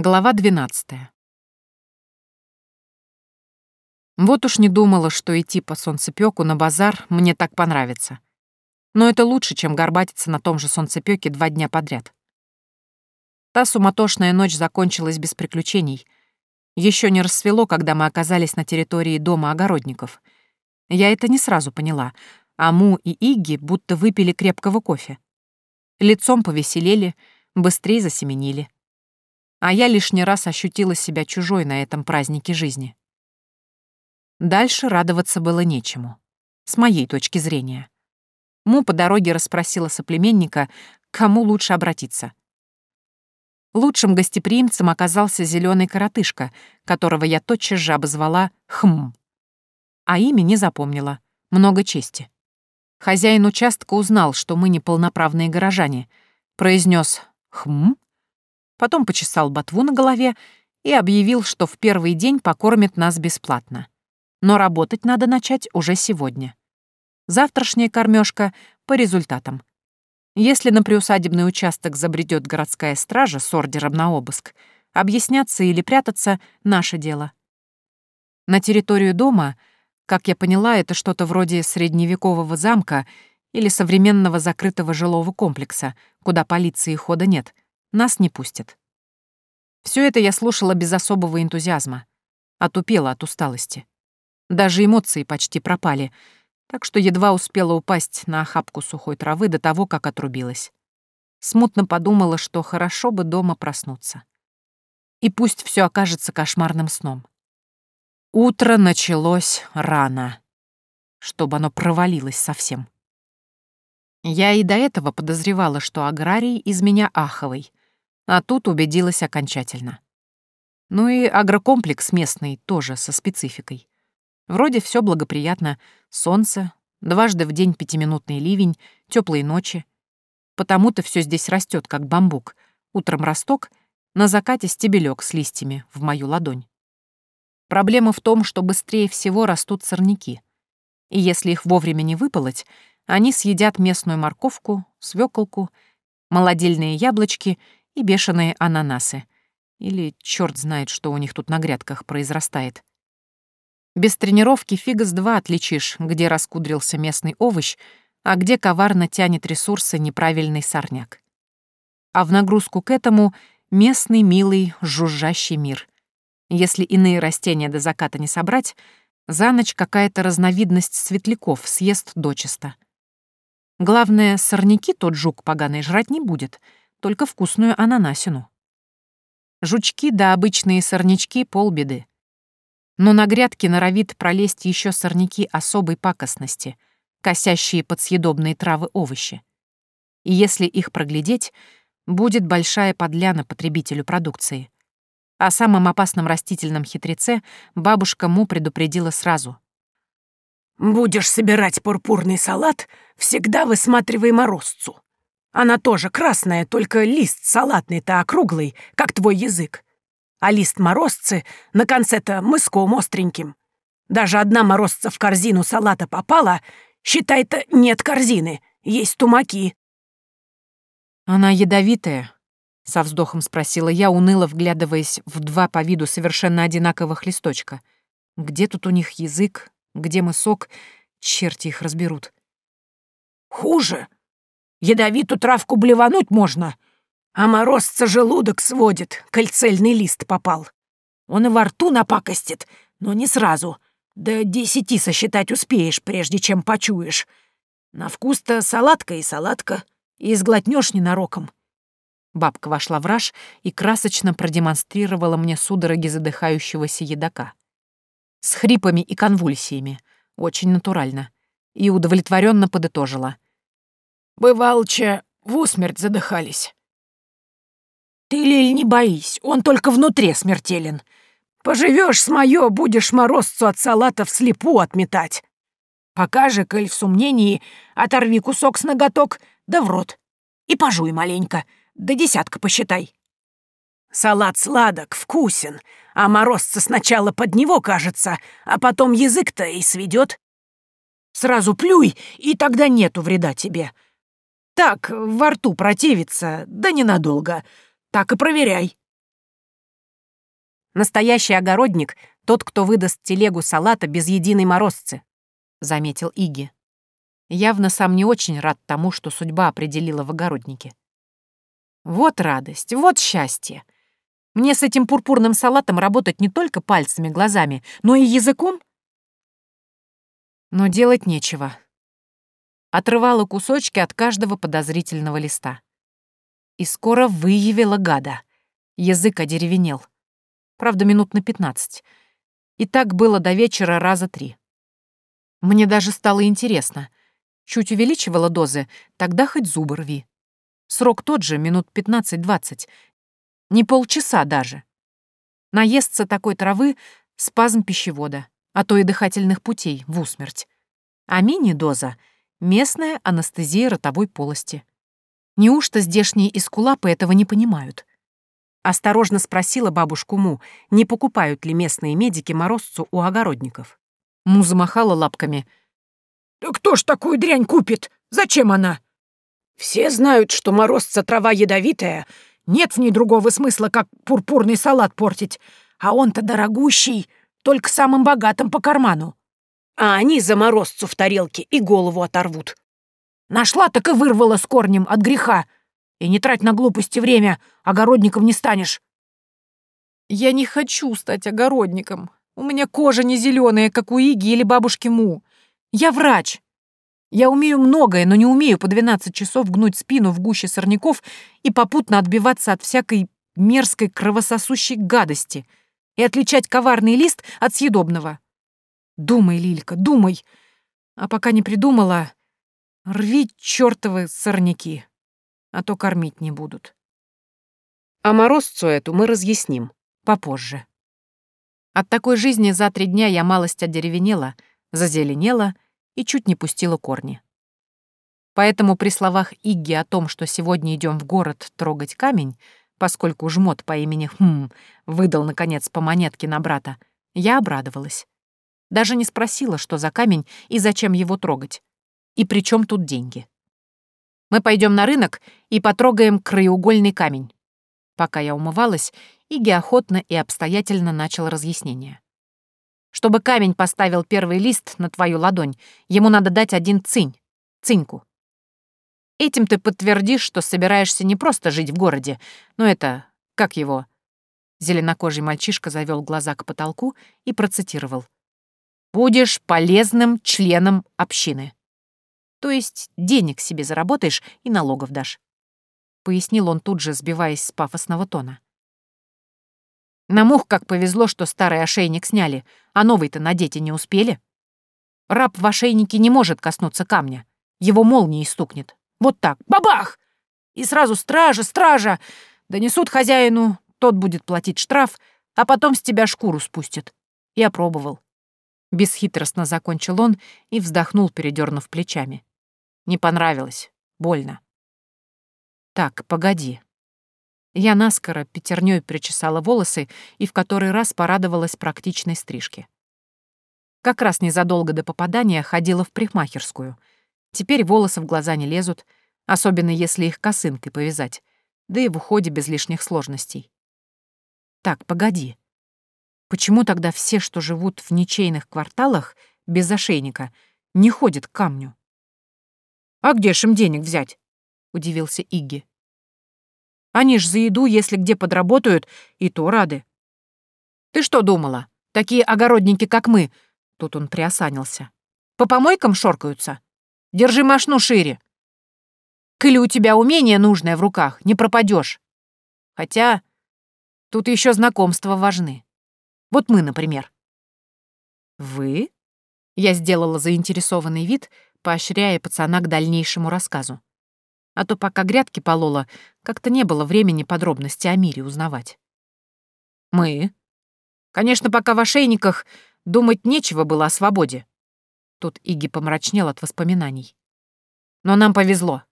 Глава 12. Вот уж не думала, что идти по солнцепёку на базар мне так понравится. Но это лучше, чем горбатиться на том же солнцепёке два дня подряд. Та суматошная ночь закончилась без приключений. Еще не рассвело, когда мы оказались на территории дома огородников. Я это не сразу поняла, а Му и Игги будто выпили крепкого кофе. Лицом повеселели, быстрее засеменили а я лишний раз ощутила себя чужой на этом празднике жизни. Дальше радоваться было нечему, с моей точки зрения. Му по дороге расспросила соплеменника, кому лучше обратиться. Лучшим гостеприимцем оказался зеленый коротышка, которого я тотчас же обозвала «Хм». А имя не запомнила. Много чести. Хозяин участка узнал, что мы неполноправные горожане, произнес «Хм» потом почесал ботву на голове и объявил, что в первый день покормит нас бесплатно. Но работать надо начать уже сегодня. Завтрашняя кормежка по результатам. Если на приусадебный участок забредет городская стража с ордером на обыск, объясняться или прятаться — наше дело. На территорию дома, как я поняла, это что-то вроде средневекового замка или современного закрытого жилого комплекса, куда полиции хода нет — нас не пустят. Все это я слушала без особого энтузиазма. Отупела от усталости. Даже эмоции почти пропали, так что едва успела упасть на охапку сухой травы до того, как отрубилась. Смутно подумала, что хорошо бы дома проснуться. И пусть все окажется кошмарным сном. Утро началось рано, чтобы оно провалилось совсем. Я и до этого подозревала, что аграрий из меня аховый, а тут убедилась окончательно. Ну и агрокомплекс местный тоже со спецификой. Вроде все благоприятно. Солнце, дважды в день пятиминутный ливень, теплые ночи. Потому-то все здесь растет, как бамбук. Утром росток, на закате стебелек с листьями в мою ладонь. Проблема в том, что быстрее всего растут сорняки. И если их вовремя не выполоть, они съедят местную морковку, свеколку, молодильные яблочки и бешеные ананасы. Или черт знает, что у них тут на грядках произрастает. Без тренировки фига с два отличишь, где раскудрился местный овощ, а где коварно тянет ресурсы неправильный сорняк. А в нагрузку к этому местный милый жужжащий мир. Если иные растения до заката не собрать, за ночь какая-то разновидность светляков съест дочисто. Главное, сорняки тот жук поганый жрать не будет — только вкусную ананасину. Жучки да обычные сорнячки — полбеды. Но на грядке норовит пролезть еще сорняки особой пакостности, косящие под съедобные травы овощи. И если их проглядеть, будет большая подляна потребителю продукции. О самом опасном растительном хитреце бабушка Му предупредила сразу. «Будешь собирать пурпурный салат, всегда высматривай морозцу. Она тоже красная, только лист салатный-то округлый, как твой язык. А лист морозцы на конце-то мыском остреньким. Даже одна морозца в корзину салата попала, считай-то нет корзины, есть тумаки. Она ядовитая, со вздохом спросила я, уныло вглядываясь в два по виду совершенно одинаковых листочка. Где тут у них язык, где мысок, черти их разберут. «Хуже!» Ядовитую травку блевануть можно, а морозца желудок сводит, кальцельный лист попал. Он и во рту напакостит, но не сразу. До десяти сосчитать успеешь, прежде чем почуешь. На вкус-то салатка и салатка, и сглотнешь ненароком. Бабка вошла в раж и красочно продемонстрировала мне судороги задыхающегося едока. С хрипами и конвульсиями. Очень натурально. И удовлетворенно подытожила — Бывалча в усмерть задыхались. Ты, Лиль, не боись, он только внутри смертелен. Поживешь с моё, будешь морозцу от салата вслепу отметать. Пока же, коль в сомнении, оторви кусок с ноготок, да в рот. И пожуй маленько, до десятка посчитай. Салат сладок, вкусен, а морозца сначала под него кажется, а потом язык-то и сведет. Сразу плюй, и тогда нету вреда тебе. Так, во рту противится, да ненадолго. Так и проверяй. Настоящий огородник — тот, кто выдаст телегу салата без единой морозцы», — заметил Иги. Явно сам не очень рад тому, что судьба определила в огороднике. «Вот радость, вот счастье. Мне с этим пурпурным салатом работать не только пальцами, глазами, но и языком?» Но делать нечего. Отрывала кусочки от каждого подозрительного листа. И скоро выявила гада. Язык одеревенел. Правда, минут на пятнадцать. И так было до вечера раза три. Мне даже стало интересно. Чуть увеличивала дозы, тогда хоть зубы рви. Срок тот же, минут пятнадцать-двадцать. Не полчаса даже. Наестся такой травы — спазм пищевода, а то и дыхательных путей в усмерть. А мини-доза — местная анестезия ротовой полости. Неужто здешние эскулапы этого не понимают? Осторожно спросила бабушку Му, не покупают ли местные медики морозцу у огородников. Му замахала лапками. «Да кто ж такую дрянь купит? Зачем она? Все знают, что морозца трава ядовитая. Нет в ней другого смысла, как пурпурный салат портить. А он-то дорогущий, только самым богатым по карману. А они за морозцу в тарелке и голову оторвут. Нашла, так и вырвала с корнем от греха. И не трать на глупости время, огородником не станешь. Я не хочу стать огородником. У меня кожа не зеленая, как у Иги или бабушки Му. Я врач. Я умею многое, но не умею по 12 часов гнуть спину в гуще сорняков и попутно отбиваться от всякой мерзкой кровососущей гадости и отличать коварный лист от съедобного. Думай, Лилька, думай. А пока не придумала, рви чертовы сорняки, а то кормить не будут. А морозцу эту мы разъясним попозже. От такой жизни за три дня я малость одеревенела, зазеленела — и чуть не пустила корни. Поэтому при словах Игги о том, что сегодня идем в город трогать камень, поскольку жмот по имени Хм выдал, наконец, по монетке на брата, я обрадовалась. Даже не спросила, что за камень и зачем его трогать. И при чем тут деньги. Мы пойдем на рынок и потрогаем краеугольный камень. Пока я умывалась, Иги охотно и обстоятельно начал разъяснение. Чтобы камень поставил первый лист на твою ладонь, ему надо дать один цинь, циньку. Этим ты подтвердишь, что собираешься не просто жить в городе, но это... как его? Зеленокожий мальчишка завел глаза к потолку и процитировал. «Будешь полезным членом общины. То есть денег себе заработаешь и налогов дашь», — пояснил он тут же, сбиваясь с пафосного тона. На мух как повезло, что старый ошейник сняли, а новый-то надеть и не успели. Раб в ошейнике не может коснуться камня. Его молнией стукнет. Вот так. Бабах! И сразу стража, стража! Донесут хозяину, тот будет платить штраф, а потом с тебя шкуру спустит. Я пробовал. Бесхитростно закончил он и вздохнул, передернув плечами. Не понравилось. Больно. Так, погоди. Я наскоро пятерней причесала волосы и в который раз порадовалась практичной стрижке. Как раз незадолго до попадания ходила в парикмахерскую. Теперь волосы в глаза не лезут, особенно если их косынкой повязать, да и в уходе без лишних сложностей. Так, погоди. Почему тогда все, что живут в ничейных кварталах без ошейника, не ходят к камню? «А где ж им денег взять?» — удивился Игги. Они ж за еду, если где подработают, и то рады. Ты что думала? Такие огородники, как мы, тут он приосанился, по помойкам шоркаются? Держи машну шире. Коли у тебя умение нужное в руках, не пропадешь. Хотя тут еще знакомства важны. Вот мы, например. Вы? Я сделала заинтересованный вид, поощряя пацана к дальнейшему рассказу а то пока грядки полола, как-то не было времени подробности о мире узнавать. «Мы? Конечно, пока в ошейниках думать нечего было о свободе». Тут Иги помрачнел от воспоминаний. «Но нам повезло.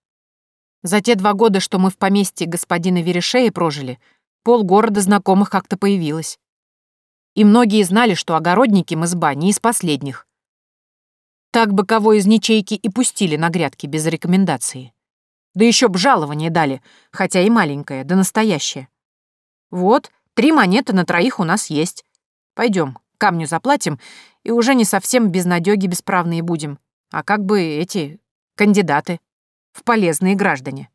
За те два года, что мы в поместье господина Верешея прожили, полгорода знакомых как-то появилось. И многие знали, что огородники мы с не из последних. Так бы кого из ничейки и пустили на грядки без рекомендации. Да еще б жалование дали, хотя и маленькое, да настоящее. Вот, Три монеты на троих у нас есть. Пойдем, камню заплатим, и уже не совсем безнадёги бесправные будем, а как бы эти кандидаты в полезные граждане.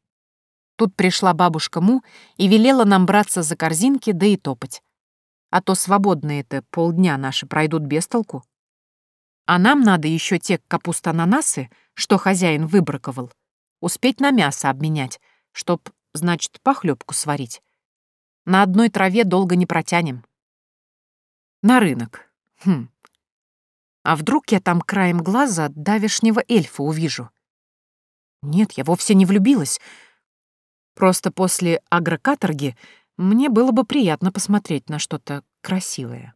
Тут пришла бабушка Му и велела нам браться за корзинки, да и топать. А то свободные-то полдня наши пройдут без толку. А нам надо еще те капуста-ананасы, что хозяин выбраковал, успеть на мясо обменять, чтоб, значит, похлебку сварить. На одной траве долго не протянем. На рынок. Хм. А вдруг я там краем глаза давешнего эльфа увижу? Нет, я вовсе не влюбилась. Просто после агрокаторги мне было бы приятно посмотреть на что-то красивое.